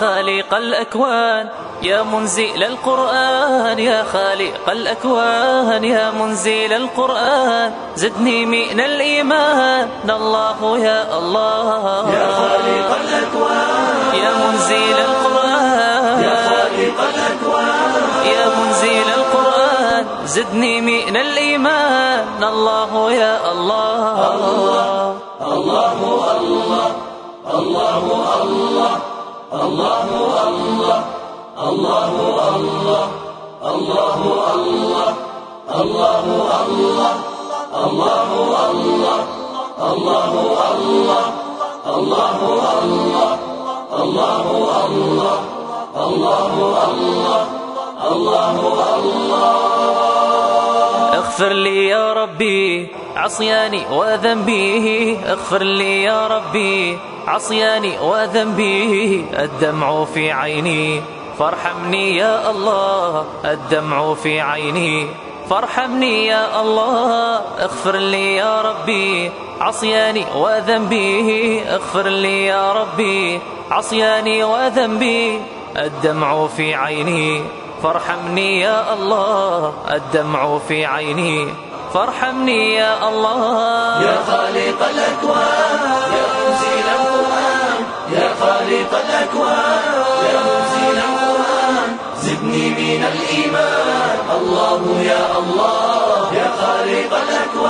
خالق الأكوان يا منزل القرآن يا خالق الأكوان يا منزل القرآن. زدني من الإيمان الله يا الله. يا خالق الأكوان. يا منزل القرآن. يا خالق الأكوان. يا منزل القرآن. زدني من الإيمان الله يا الله. الله الله الله الله. الله الله الله الله الله الله الله الله الله الله الله الله الله الله الله الله الله الله الله الله اغفر لي يا ربي عصياني وذنبي اغفر لي يا ربي. عصياني وذنبي الدمع في عيني. فارحمني يا الله الدمع في عيني. فارحمني يا الله اغفر لي يا ربي. عصياني وذنبي اغفر لي يا ربي. عصياني وذنبي الدمع في عيني. فارحمني يا الله الدمع في عيني. فارحمني يا الله. يا خالق الأكوان. يا منزل القرآن يا خالق الأكوان. يا منزل القرآن زدني من الإيمان. الله يا الله. يا خالق الأكوان.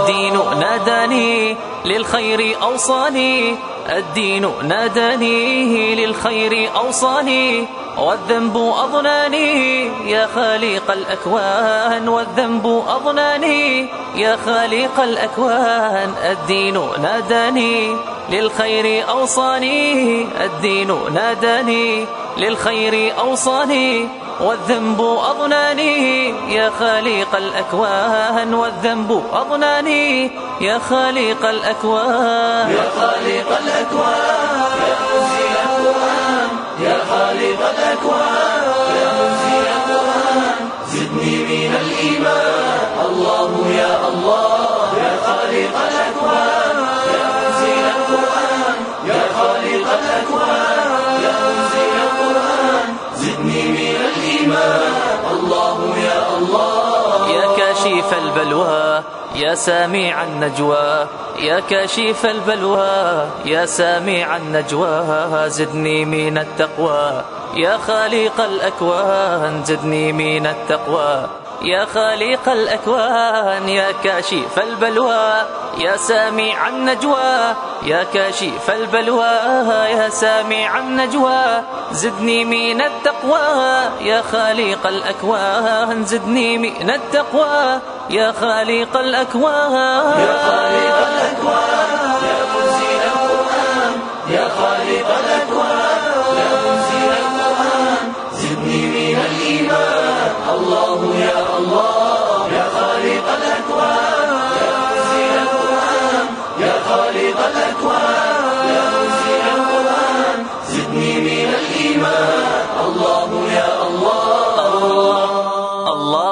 الدين ناداني للخير أوصاني الدين ناداني للخير أوصاني والذنب أضناني يا خالق الأكوان والذنب أضناني يا خالق الأكوان الدين ناداني للخير أوصاني الدين ناداني للخير أوصاني. والذنب أضناني يا خالق الأكوان والذنب أضناني يا خالق الأكوان. يا خالق الأكوان يا منزل يا خالق الأكوان يا منزل زدني من الإيمان. الله يا الله يا خالق الأكوان. يا سامع النجوى يا كاشف البلوى يا سامع النجوى زدني من التقوى يا خالق الأكوان زدني من التقوى. يا خالق الأكوان يا كاشف البلوى يا سامع النجوى يا كاشف البلوى يا سامع النجوى زدني من التقوى يا خالق الأكوان زدني من التقوى يا خالق الأكوان. يا خالق الأكوان.